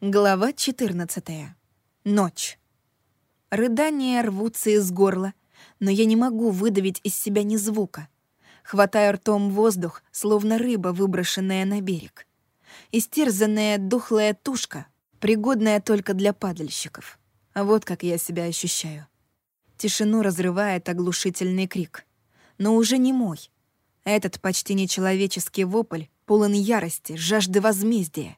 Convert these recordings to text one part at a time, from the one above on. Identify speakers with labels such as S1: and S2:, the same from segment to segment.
S1: Глава 14. Ночь. Рыдания рвутся из горла, но я не могу выдавить из себя ни звука. Хватаю ртом воздух, словно рыба, выброшенная на берег. Истерзанная духлая тушка, пригодная только для падальщиков. А вот как я себя ощущаю. Тишину разрывает оглушительный крик. Но уже не мой. Этот почти нечеловеческий вопль полон ярости, жажды возмездия —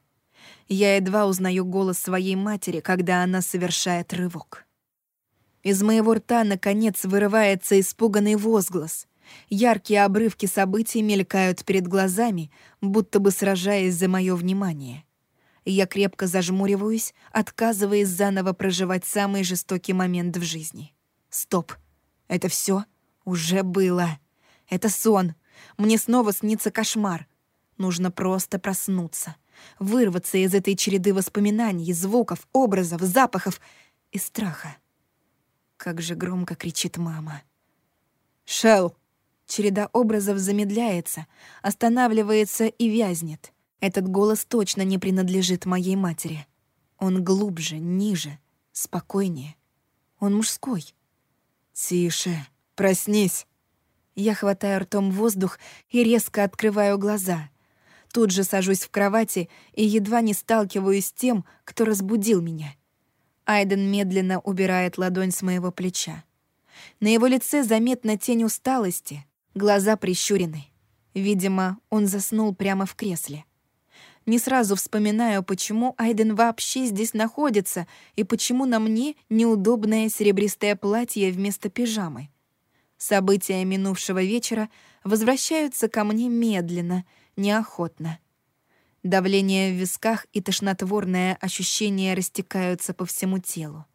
S1: я едва узнаю голос своей матери, когда она совершает рывок. Из моего рта, наконец, вырывается испуганный возглас. Яркие обрывки событий мелькают перед глазами, будто бы сражаясь за мое внимание. Я крепко зажмуриваюсь, отказываясь заново проживать самый жестокий момент в жизни. Стоп. Это все уже было. Это сон. Мне снова снится кошмар. Нужно просто проснуться вырваться из этой череды воспоминаний, звуков, образов, запахов и страха. Как же громко кричит мама. «Шелл!» Череда образов замедляется, останавливается и вязнет. Этот голос точно не принадлежит моей матери. Он глубже, ниже, спокойнее. Он мужской. «Тише, проснись!» Я хватаю ртом воздух и резко открываю глаза. Тут же сажусь в кровати и едва не сталкиваюсь с тем, кто разбудил меня. Айден медленно убирает ладонь с моего плеча. На его лице заметна тень усталости, глаза прищурены. Видимо, он заснул прямо в кресле. Не сразу вспоминаю, почему Айден вообще здесь находится и почему на мне неудобное серебристое платье вместо пижамы. События минувшего вечера возвращаются ко мне медленно — неохотно. Давление в висках и тошнотворное ощущение растекаются по всему телу.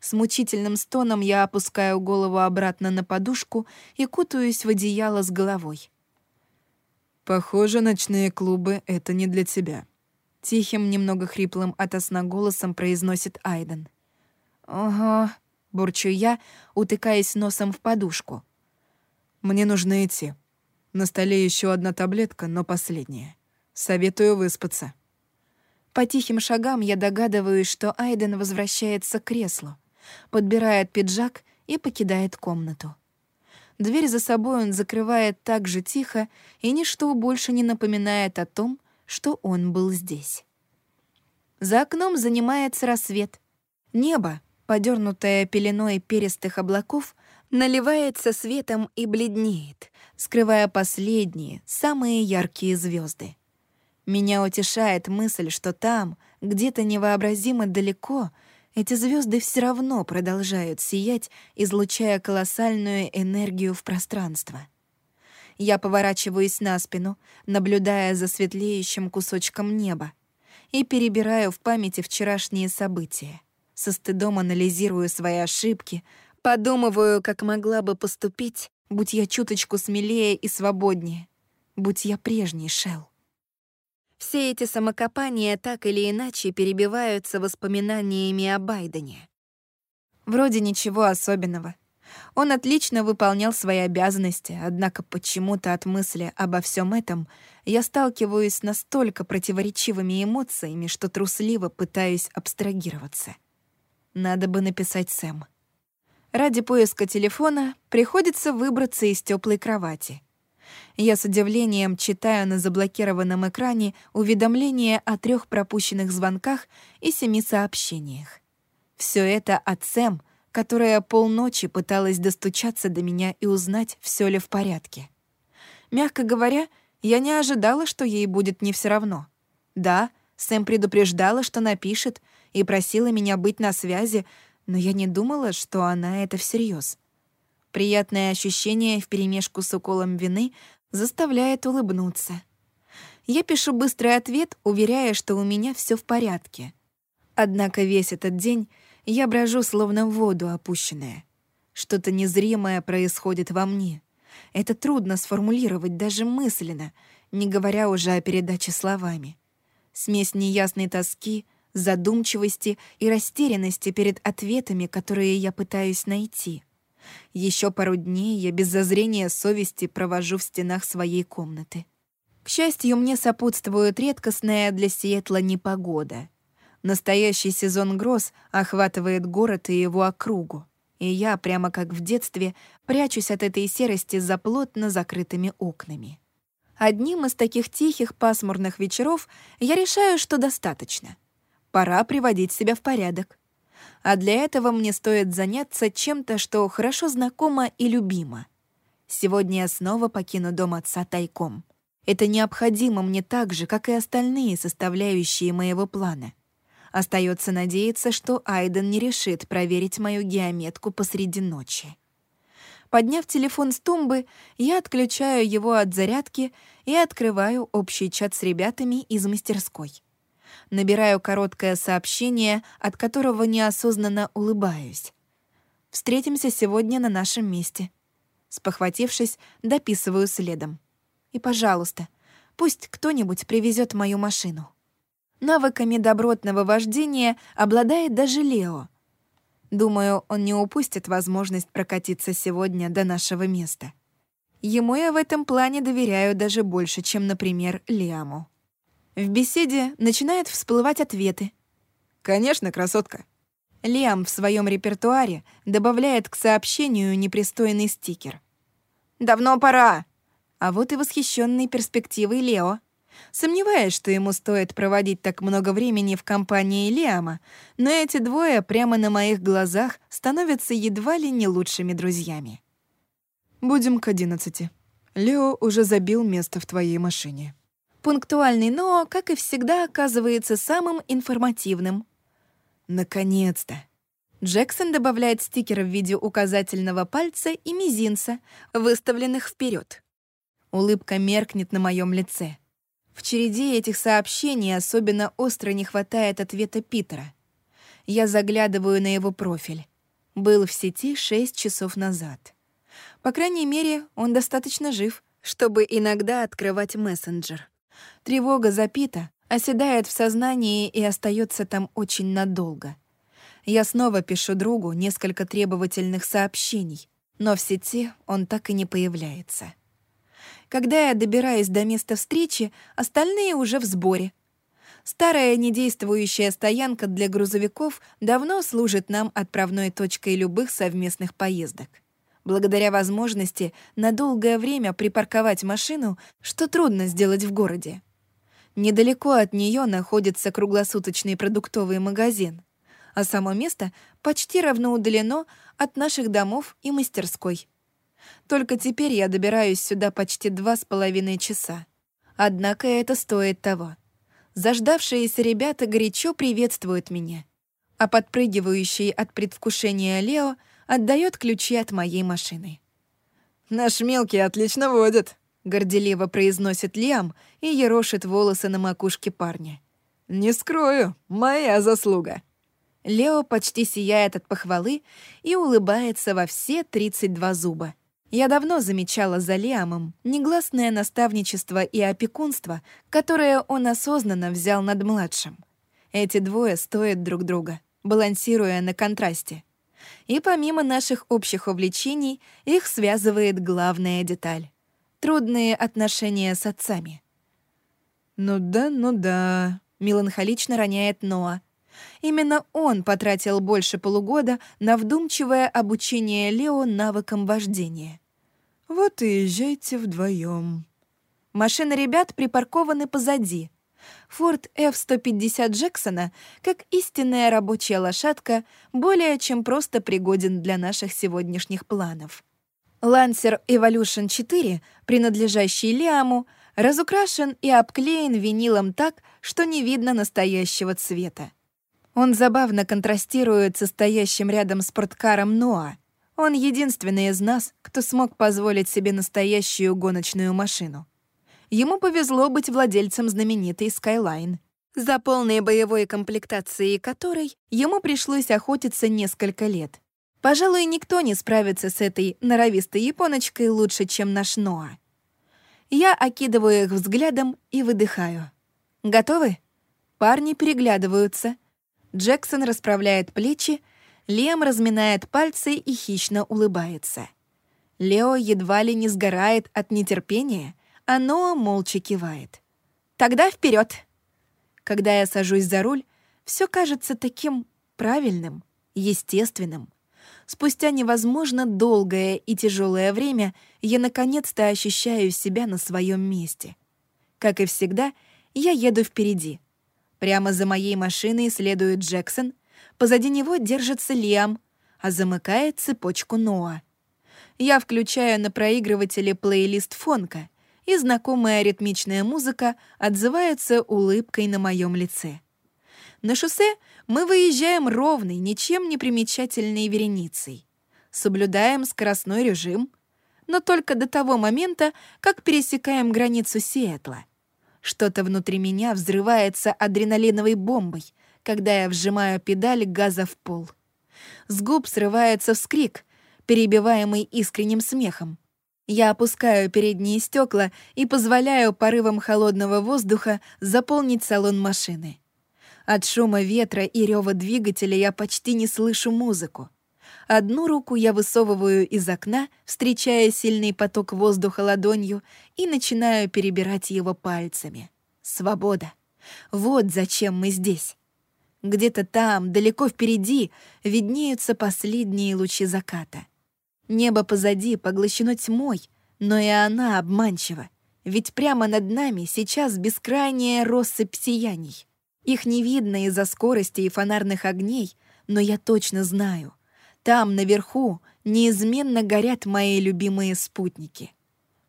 S1: С мучительным стоном я опускаю голову обратно на подушку и кутаюсь в одеяло с головой. «Похоже, ночные клубы — это не для тебя», — тихим, немного хриплым от голосом произносит Айден. «Ого», — бурчу я, утыкаясь носом в подушку. «Мне нужно идти», на столе еще одна таблетка, но последняя. Советую выспаться. По тихим шагам я догадываюсь, что Айден возвращается к креслу, подбирает пиджак и покидает комнату. Дверь за собой он закрывает так же тихо, и ничто больше не напоминает о том, что он был здесь. За окном занимается рассвет. Небо, подернутое пеленой перистых облаков, наливается светом и бледнеет, скрывая последние, самые яркие звезды. Меня утешает мысль, что там, где-то невообразимо далеко, эти звезды все равно продолжают сиять, излучая колоссальную энергию в пространство. Я поворачиваюсь на спину, наблюдая за светлеющим кусочком неба, и перебираю в памяти вчерашние события. Со стыдом анализирую свои ошибки, Подумываю, как могла бы поступить, будь я чуточку смелее и свободнее, будь я прежний Шел. Все эти самокопания так или иначе перебиваются воспоминаниями о Байдене. Вроде ничего особенного. Он отлично выполнял свои обязанности, однако почему-то от мысли обо всем этом я сталкиваюсь с настолько противоречивыми эмоциями, что трусливо пытаюсь абстрагироваться. Надо бы написать Сэм. Ради поиска телефона приходится выбраться из теплой кровати. Я с удивлением читаю на заблокированном экране уведомления о трех пропущенных звонках и семи сообщениях. Все это от Сэм, которая полночи пыталась достучаться до меня и узнать, все ли в порядке. Мягко говоря, я не ожидала, что ей будет не все равно. Да, Сэм предупреждала, что напишет, и просила меня быть на связи, но я не думала, что она это всерьез. Приятное ощущение вперемешку с уколом вины заставляет улыбнуться. Я пишу быстрый ответ, уверяя, что у меня все в порядке. Однако весь этот день я брожу словно в воду опущенная. Что-то незримое происходит во мне. Это трудно сформулировать даже мысленно, не говоря уже о передаче словами. Смесь неясной тоски — задумчивости и растерянности перед ответами, которые я пытаюсь найти. Еще пару дней я без зазрения совести провожу в стенах своей комнаты. К счастью, мне сопутствует редкостная для Сиэтла непогода. Настоящий сезон гроз охватывает город и его округу, и я, прямо как в детстве, прячусь от этой серости за плотно закрытыми окнами. Одним из таких тихих пасмурных вечеров я решаю, что достаточно. Пора приводить себя в порядок. А для этого мне стоит заняться чем-то, что хорошо знакомо и любимо. Сегодня я снова покину дом отца тайком. Это необходимо мне так же, как и остальные составляющие моего плана. Остается надеяться, что Айден не решит проверить мою геометку посреди ночи. Подняв телефон с тумбы, я отключаю его от зарядки и открываю общий чат с ребятами из мастерской. Набираю короткое сообщение, от которого неосознанно улыбаюсь. «Встретимся сегодня на нашем месте». Спохватившись, дописываю следом. «И, пожалуйста, пусть кто-нибудь привезет мою машину». Навыками добротного вождения обладает даже Лео. Думаю, он не упустит возможность прокатиться сегодня до нашего места. Ему я в этом плане доверяю даже больше, чем, например, Лиаму. В беседе начинают всплывать ответы. «Конечно, красотка». Лиам в своем репертуаре добавляет к сообщению непристойный стикер. «Давно пора!» А вот и восхищенный перспективой Лео — Сомневаюсь, что ему стоит проводить так много времени в компании Лиама, но эти двое прямо на моих глазах становятся едва ли не лучшими друзьями. «Будем к одиннадцати. Лео уже забил место в твоей машине». Пунктуальный но, как и всегда, оказывается самым информативным. Наконец-то! Джексон добавляет стикер в виде указательного пальца и мизинца, выставленных вперед. Улыбка меркнет на моем лице. В череде этих сообщений особенно остро не хватает ответа Питера. Я заглядываю на его профиль. Был в сети шесть часов назад. По крайней мере, он достаточно жив, чтобы иногда открывать мессенджер. Тревога за Пита оседает в сознании и остается там очень надолго. Я снова пишу другу несколько требовательных сообщений, но в сети он так и не появляется. Когда я добираюсь до места встречи, остальные уже в сборе. Старая недействующая стоянка для грузовиков давно служит нам отправной точкой любых совместных поездок. Благодаря возможности на долгое время припарковать машину, что трудно сделать в городе. Недалеко от нее находится круглосуточный продуктовый магазин, а само место почти равно удалено от наших домов и мастерской. Только теперь я добираюсь сюда почти два с половиной часа. Однако это стоит того. Заждавшиеся ребята горячо приветствуют меня, а подпрыгивающий от предвкушения Лео отдает ключи от моей машины. «Наш мелкий отлично водит», — горделиво произносит Лиам и ерошит волосы на макушке парня. «Не скрою, моя заслуга». Лео почти сияет от похвалы и улыбается во все 32 зуба. Я давно замечала за Лиамом негласное наставничество и опекунство, которое он осознанно взял над младшим. Эти двое стоят друг друга, балансируя на контрасте. И помимо наших общих увлечений, их связывает главная деталь — трудные отношения с отцами. «Ну да, ну да», — меланхолично роняет Ноа. Именно он потратил больше полугода на вдумчивое обучение Лео навыкам вождения. Вот и езжайте вдвоем. Машины ребят припаркованы позади. Форд F-150 Джексона, как истинная рабочая лошадка, более чем просто пригоден для наших сегодняшних планов. Лансер Evolution 4, принадлежащий Лиаму, разукрашен и обклеен винилом так, что не видно настоящего цвета. Он забавно контрастирует со стоящим рядом спорткаром Ноа, он единственный из нас, кто смог позволить себе настоящую гоночную машину. Ему повезло быть владельцем знаменитой Skyline, за полной боевой комплектацией которой ему пришлось охотиться несколько лет. Пожалуй, никто не справится с этой норовистой японочкой лучше, чем наш Ноа. Я окидываю их взглядом и выдыхаю. «Готовы?» Парни переглядываются. Джексон расправляет плечи, Лем разминает пальцы и хищно улыбается. Лео едва ли не сгорает от нетерпения, Ноа молча кивает. «Тогда вперед! Когда я сажусь за руль, Все кажется таким правильным, естественным. Спустя невозможно долгое и тяжелое время я наконец-то ощущаю себя на своем месте. Как и всегда, я еду впереди. Прямо за моей машиной следует Джексон, позади него держится Лиам, а замыкает цепочку Ноа. Я включаю на проигрывателе плейлист фонка, и знакомая ритмичная музыка отзывается улыбкой на моем лице. На шоссе мы выезжаем ровной, ничем не примечательной вереницей. Соблюдаем скоростной режим, но только до того момента, как пересекаем границу Сиэтла. Что-то внутри меня взрывается адреналиновой бомбой, когда я вжимаю педаль газа в пол. С губ срывается вскрик, перебиваемый искренним смехом. Я опускаю передние стекла и позволяю порывам холодного воздуха заполнить салон машины. От шума ветра и рева двигателя я почти не слышу музыку. Одну руку я высовываю из окна, встречая сильный поток воздуха ладонью, и начинаю перебирать его пальцами. Свобода. Вот зачем мы здесь. Где-то там, далеко впереди, виднеются последние лучи заката. Небо позади поглощено тьмой, но и она обманчива, ведь прямо над нами сейчас бескрайняя россыпь сияний. Их не видно из-за скорости и фонарных огней, но я точно знаю, там, наверху, неизменно горят мои любимые спутники.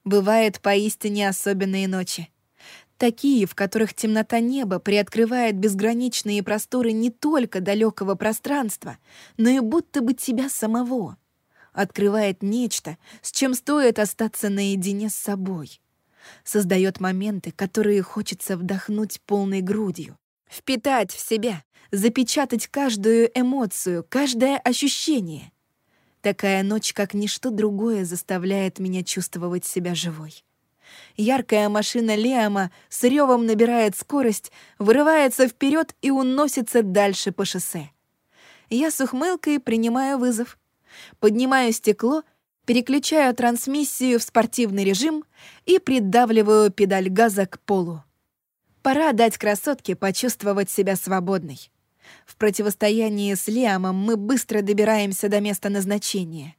S1: Бывают поистине особенные ночи. Такие, в которых темнота неба приоткрывает безграничные просторы не только далекого пространства, но и будто бы тебя самого — открывает нечто, с чем стоит остаться наедине с собой. Создает моменты, которые хочется вдохнуть полной грудью, впитать в себя, запечатать каждую эмоцию, каждое ощущение. Такая ночь, как ничто другое, заставляет меня чувствовать себя живой. Яркая машина Лиама с ревом набирает скорость, вырывается вперед и уносится дальше по шоссе. Я с ухмылкой принимаю вызов. Поднимаю стекло, переключаю трансмиссию в спортивный режим и придавливаю педаль газа к полу. Пора дать красотке почувствовать себя свободной. В противостоянии с Лиамом мы быстро добираемся до места назначения.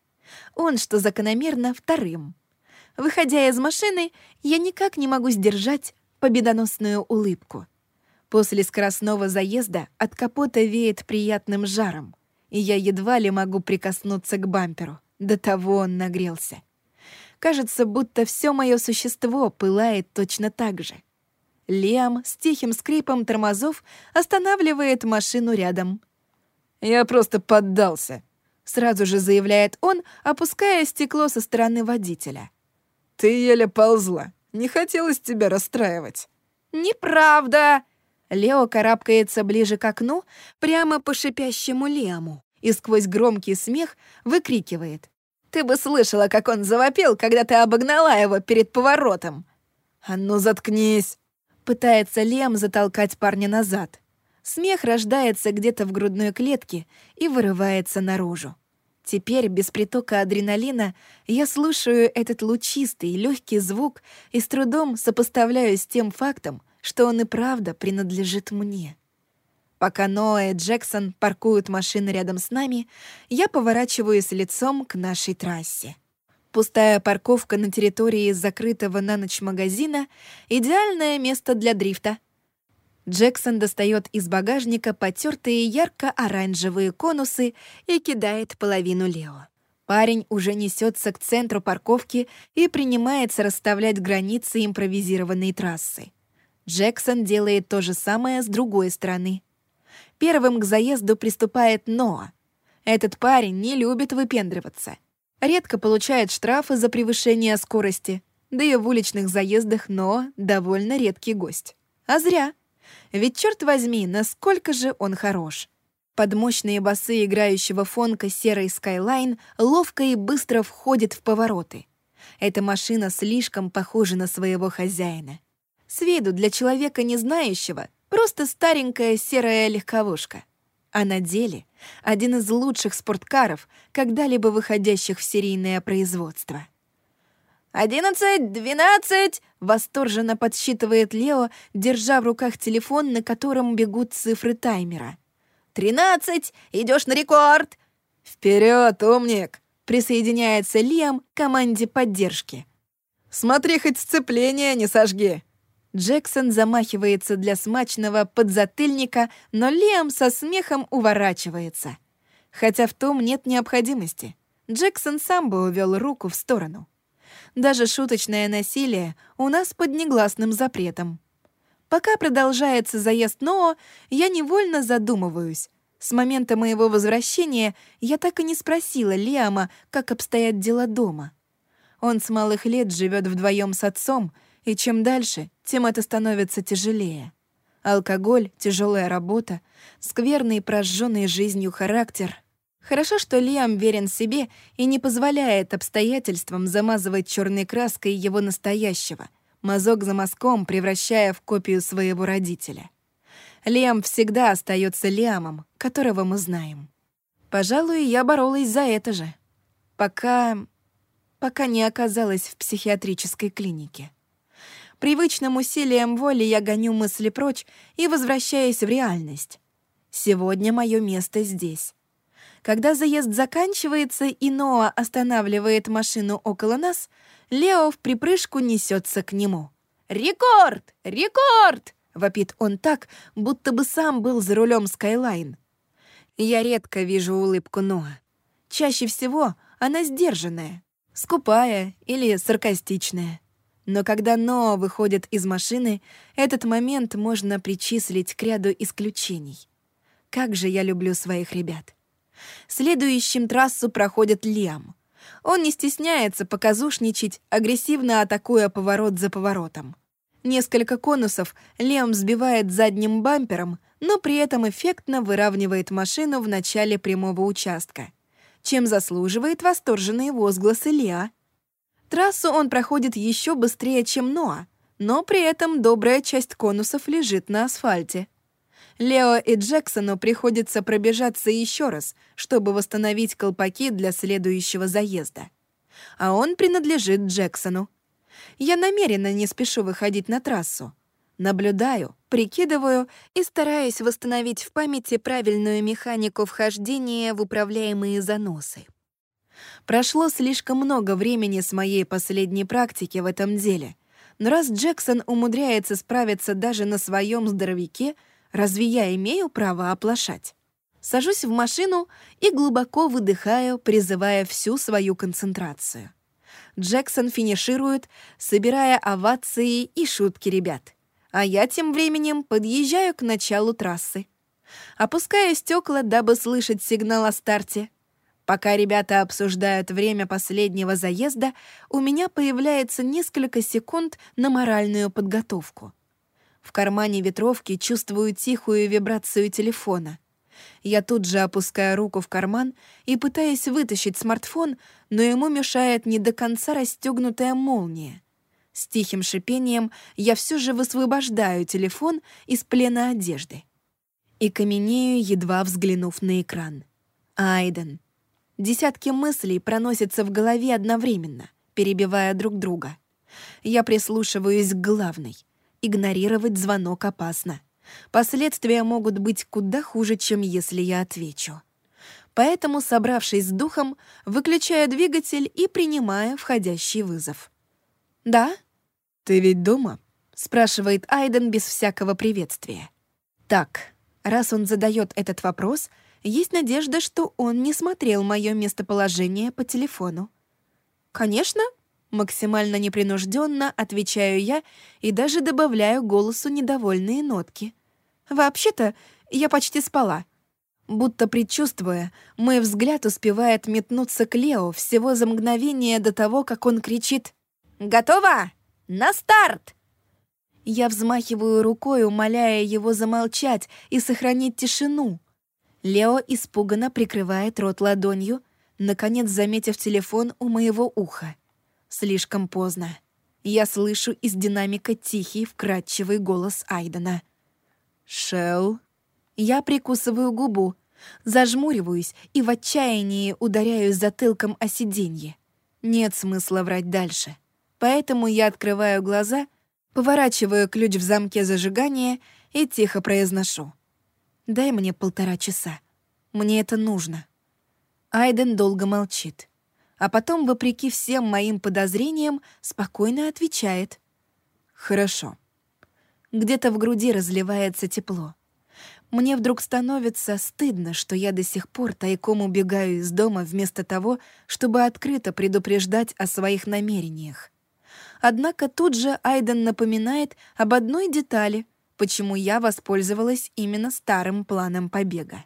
S1: Он, что закономерно, вторым. Выходя из машины, я никак не могу сдержать победоносную улыбку. После скоростного заезда от капота веет приятным жаром и я едва ли могу прикоснуться к бамперу. До того он нагрелся. Кажется, будто все мое существо пылает точно так же. Лиам с тихим скрипом тормозов останавливает машину рядом. «Я просто поддался», — сразу же заявляет он, опуская стекло со стороны водителя. «Ты еле ползла. Не хотелось тебя расстраивать». «Неправда!» Лео карабкается ближе к окну, прямо по шипящему Лиаму, и сквозь громкий смех выкрикивает. «Ты бы слышала, как он завопил, когда ты обогнала его перед поворотом!» «А ну, заткнись!» Пытается Лем затолкать парня назад. Смех рождается где-то в грудной клетке и вырывается наружу. Теперь, без притока адреналина, я слушаю этот лучистый, легкий звук и с трудом сопоставляю с тем фактом, что он и правда принадлежит мне. Пока Ноа и Джексон паркуют машины рядом с нами, я поворачиваюсь лицом к нашей трассе. Пустая парковка на территории закрытого на ночь магазина — идеальное место для дрифта. Джексон достает из багажника потертые ярко-оранжевые конусы и кидает половину Лео. Парень уже несется к центру парковки и принимается расставлять границы импровизированной трассы. Джексон делает то же самое с другой стороны. Первым к заезду приступает Ноа. Этот парень не любит выпендриваться. Редко получает штрафы за превышение скорости, да и в уличных заездах Ноа довольно редкий гость. А зря. Ведь, черт возьми, насколько же он хорош. Под мощные басы играющего фонка серый Skyline ловко и быстро входит в повороты. Эта машина слишком похожа на своего хозяина. С виду для человека не знающего просто старенькая серая легковушка. А на деле один из лучших спорткаров, когда-либо выходящих в серийное производство. «Одиннадцать! Двенадцать!» — восторженно подсчитывает Лео, держа в руках телефон, на котором бегут цифры таймера. «Тринадцать! Идешь на рекорд!» «Вперед, умник!» — присоединяется Лиам к команде поддержки. «Смотри, хоть сцепление не сожги!» Джексон замахивается для смачного подзатыльника, но Лиам со смехом уворачивается. Хотя в том нет необходимости. Джексон сам бы увел руку в сторону. Даже шуточное насилие у нас под негласным запретом. Пока продолжается заезд Ноа, я невольно задумываюсь. С момента моего возвращения я так и не спросила Лиама, как обстоят дела дома. Он с малых лет живет вдвоем с отцом, и чем дальше, тем это становится тяжелее. Алкоголь, тяжелая работа, скверный прожженный жизнью характер. Хорошо, что Лиам верен себе и не позволяет обстоятельствам замазывать черной краской его настоящего, мазок за мазком превращая в копию своего родителя. Лиам всегда остается Лиамом, которого мы знаем. Пожалуй, я боролась за это же. Пока... пока не оказалась в психиатрической клинике. Привычным усилием воли я гоню мысли прочь и возвращаюсь в реальность. Сегодня мое место здесь. Когда заезд заканчивается и Ноа останавливает машину около нас, Лео вприпрыжку несется к нему. «Рекорд! Рекорд!» — вопит он так, будто бы сам был за рулем Skyline. Я редко вижу улыбку Ноа. Чаще всего она сдержанная, скупая или саркастичная. Но когда Ноа выходит из машины, этот момент можно причислить к ряду исключений. Как же я люблю своих ребят. Следующим трассу проходит Лиам. Он не стесняется показушничать, агрессивно атакуя поворот за поворотом. Несколько конусов Лиам сбивает задним бампером, но при этом эффектно выравнивает машину в начале прямого участка, чем заслуживает восторженные возгласы Лиа. Трассу он проходит еще быстрее, чем Ноа, но при этом добрая часть конусов лежит на асфальте. Лео и Джексону приходится пробежаться еще раз, чтобы восстановить колпаки для следующего заезда. А он принадлежит Джексону. Я намеренно не спешу выходить на трассу. Наблюдаю, прикидываю и стараюсь восстановить в памяти правильную механику вхождения в управляемые заносы. Прошло слишком много времени с моей последней практики в этом деле, но раз Джексон умудряется справиться даже на своем здоровяке — Разве я имею право оплошать? Сажусь в машину и глубоко выдыхаю, призывая всю свою концентрацию. Джексон финиширует, собирая овации и шутки ребят. А я тем временем подъезжаю к началу трассы. Опускаю стекла, дабы слышать сигнал о старте. Пока ребята обсуждают время последнего заезда, у меня появляется несколько секунд на моральную подготовку — в кармане ветровки чувствую тихую вибрацию телефона. Я тут же опускаю руку в карман и пытаюсь вытащить смартфон, но ему мешает не до конца расстегнутая молния. С тихим шипением я все же высвобождаю телефон из плена одежды. И каменею, едва взглянув на экран. Айден. Десятки мыслей проносятся в голове одновременно, перебивая друг друга. Я прислушиваюсь к главной — Игнорировать звонок опасно. Последствия могут быть куда хуже, чем если я отвечу. Поэтому, собравшись с духом, выключаю двигатель и принимаю входящий вызов. «Да?» «Ты ведь дома?» — спрашивает Айден без всякого приветствия. Так, раз он задает этот вопрос, есть надежда, что он не смотрел мое местоположение по телефону. «Конечно», Максимально непринужденно отвечаю я и даже добавляю голосу недовольные нотки. «Вообще-то, я почти спала». Будто предчувствуя, мой взгляд успевает метнуться к Лео всего за мгновение до того, как он кричит «Готово! На старт!» Я взмахиваю рукой, умоляя его замолчать и сохранить тишину. Лео испуганно прикрывает рот ладонью, наконец заметив телефон у моего уха. Слишком поздно. Я слышу из динамика тихий, вкрадчивый голос Айдена. «Шелл?» Я прикусываю губу, зажмуриваюсь и в отчаянии ударяюсь затылком о сиденье. Нет смысла врать дальше. Поэтому я открываю глаза, поворачиваю ключ в замке зажигания и тихо произношу. «Дай мне полтора часа. Мне это нужно». Айден долго молчит, а потом, вопреки всем моим подозрениям, спокойно отвечает. «Хорошо». Где-то в груди разливается тепло. Мне вдруг становится стыдно, что я до сих пор тайком убегаю из дома вместо того, чтобы открыто предупреждать о своих намерениях. Однако тут же Айден напоминает об одной детали, почему я воспользовалась именно старым планом побега.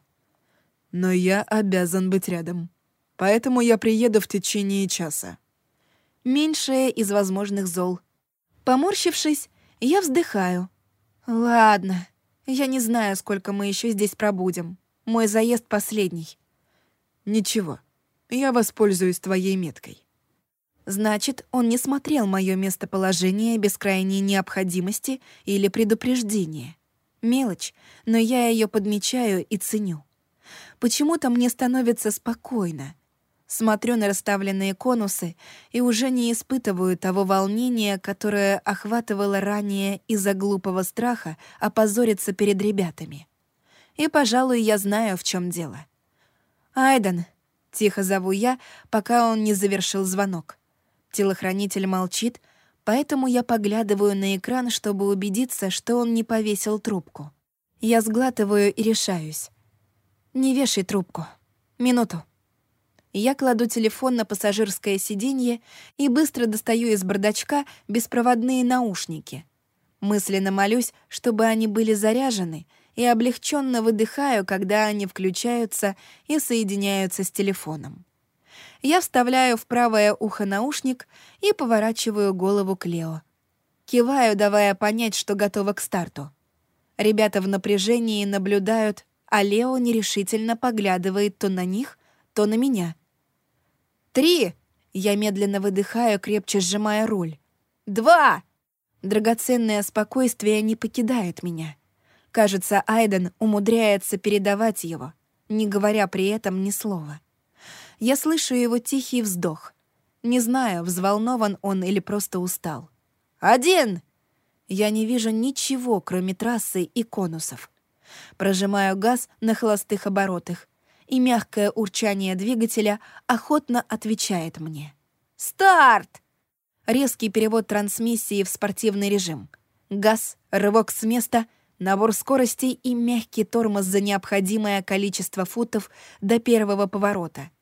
S1: «Но я обязан быть рядом. Поэтому я приеду в течение часа». Меньшее из возможных зол. Поморщившись, я вздыхаю. «Ладно, я не знаю, сколько мы еще здесь пробудем. Мой заезд последний». «Ничего, я воспользуюсь твоей меткой». Значит, он не смотрел мое местоположение без крайней необходимости или предупреждения. Мелочь, но я ее подмечаю и ценю. Почему-то мне становится спокойно. Смотрю на расставленные конусы и уже не испытываю того волнения, которое охватывало ранее из-за глупого страха опозориться перед ребятами. И, пожалуй, я знаю, в чем дело. «Айден», — тихо зову я, пока он не завершил звонок. Телохранитель молчит, поэтому я поглядываю на экран, чтобы убедиться, что он не повесил трубку. Я сглатываю и решаюсь. «Не вешай трубку. Минуту». Я кладу телефон на пассажирское сиденье и быстро достаю из бардачка беспроводные наушники. Мысленно молюсь, чтобы они были заряжены, и облегченно выдыхаю, когда они включаются и соединяются с телефоном. Я вставляю в правое ухо наушник и поворачиваю голову к Лео. Киваю, давая понять, что готова к старту. Ребята в напряжении наблюдают, а Лео нерешительно поглядывает то на них, то на меня. «Три!» Я медленно выдыхаю, крепче сжимая руль. «Два!» Драгоценное спокойствие не покидает меня. Кажется, Айден умудряется передавать его, не говоря при этом ни слова я слышу его тихий вздох. Не знаю, взволнован он или просто устал. «Один!» Я не вижу ничего, кроме трассы и конусов. Прожимаю газ на холостых оборотах, и мягкое урчание двигателя охотно отвечает мне. «Старт!» Резкий перевод трансмиссии в спортивный режим. Газ, рывок с места, набор скоростей и мягкий тормоз за необходимое количество футов до первого поворота —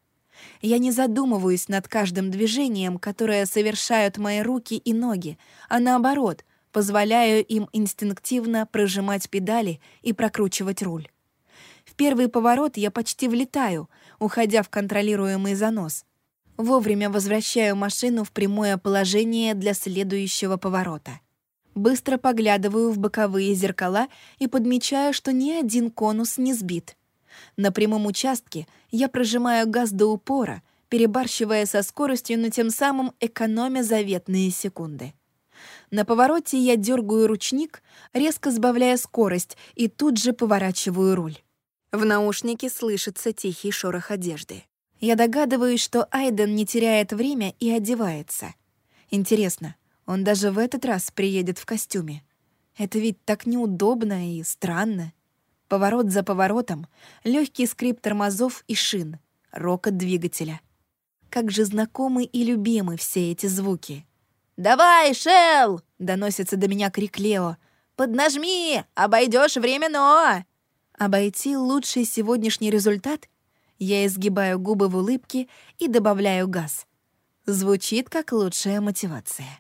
S1: я не задумываюсь над каждым движением, которое совершают мои руки и ноги, а наоборот, позволяю им инстинктивно прожимать педали и прокручивать руль. В первый поворот я почти влетаю, уходя в контролируемый занос. Вовремя возвращаю машину в прямое положение для следующего поворота. Быстро поглядываю в боковые зеркала и подмечаю, что ни один конус не сбит — на прямом участке я прожимаю газ до упора, перебарщивая со скоростью, но тем самым экономя заветные секунды. На повороте я дергаю ручник, резко сбавляя скорость, и тут же поворачиваю руль. В наушнике слышится тихий шорох одежды. Я догадываюсь, что Айден не теряет время и одевается. Интересно, он даже в этот раз приедет в костюме. Это ведь так неудобно и странно. Поворот за поворотом, легкий скрип тормозов и шин, рокот двигателя. Как же знакомы и любимы все эти звуки. «Давай, Шел!» — доносится до меня крик Лео. «Поднажми! Обойдешь временно!» Обойти лучший сегодняшний результат? Я изгибаю губы в улыбке и добавляю газ. Звучит как лучшая мотивация.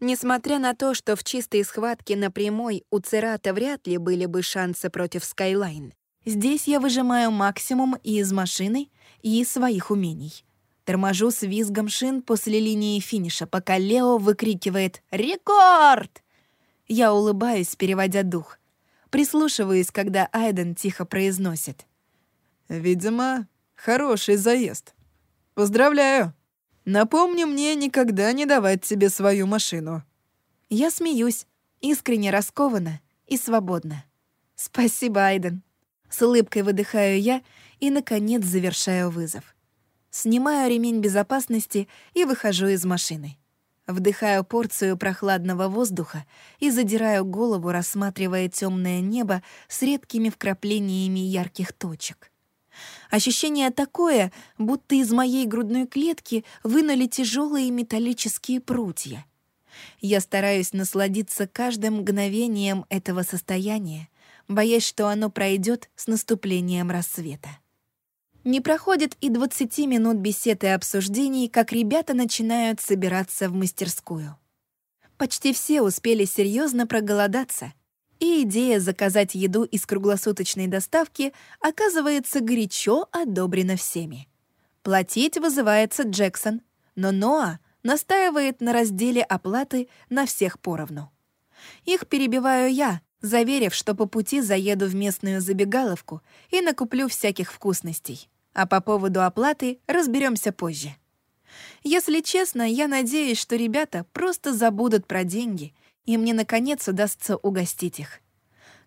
S1: Несмотря на то, что в чистой схватке на прямой у Церата вряд ли были бы шансы против Skyline, здесь я выжимаю максимум и из машины, и из своих умений. Торможу с визгом шин после линии финиша, пока Лео выкрикивает «Рекорд!». Я улыбаюсь, переводя дух. Прислушиваюсь, когда Айден тихо произносит. «Видимо, хороший заезд. Поздравляю!» Напомни мне никогда не давать тебе свою машину». Я смеюсь, искренне раскованно и свободно. «Спасибо, Айден». С улыбкой выдыхаю я и, наконец, завершаю вызов. Снимаю ремень безопасности и выхожу из машины. Вдыхаю порцию прохладного воздуха и задираю голову, рассматривая темное небо с редкими вкраплениями ярких точек. Ощущение такое, будто из моей грудной клетки вынули тяжелые металлические прутья. Я стараюсь насладиться каждым мгновением этого состояния, боясь, что оно пройдет с наступлением рассвета. Не проходит и 20 минут бесед и обсуждений, как ребята начинают собираться в мастерскую. Почти все успели серьезно проголодаться, и идея заказать еду из круглосуточной доставки оказывается горячо одобрена всеми. Платить вызывается Джексон, но Ноа настаивает на разделе оплаты на всех поровну. Их перебиваю я, заверив, что по пути заеду в местную забегаловку и накуплю всяких вкусностей. А по поводу оплаты разберемся позже. Если честно, я надеюсь, что ребята просто забудут про деньги, и мне, наконец, удастся угостить их.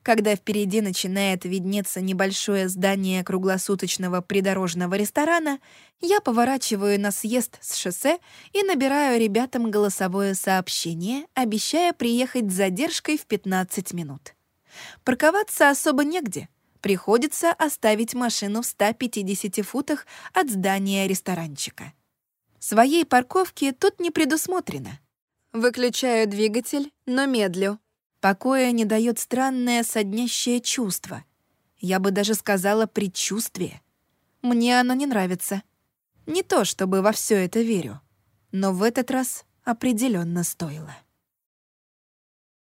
S1: Когда впереди начинает виднеться небольшое здание круглосуточного придорожного ресторана, я поворачиваю на съезд с шоссе и набираю ребятам голосовое сообщение, обещая приехать с задержкой в 15 минут. Парковаться особо негде. Приходится оставить машину в 150 футах от здания ресторанчика. Своей парковки тут не предусмотрено. Выключаю двигатель, но медлю, Покоя не дает странное соднящее чувство. Я бы даже сказала предчувствие. Мне оно не нравится. Не то, чтобы во все это верю. Но в этот раз определенно стоило.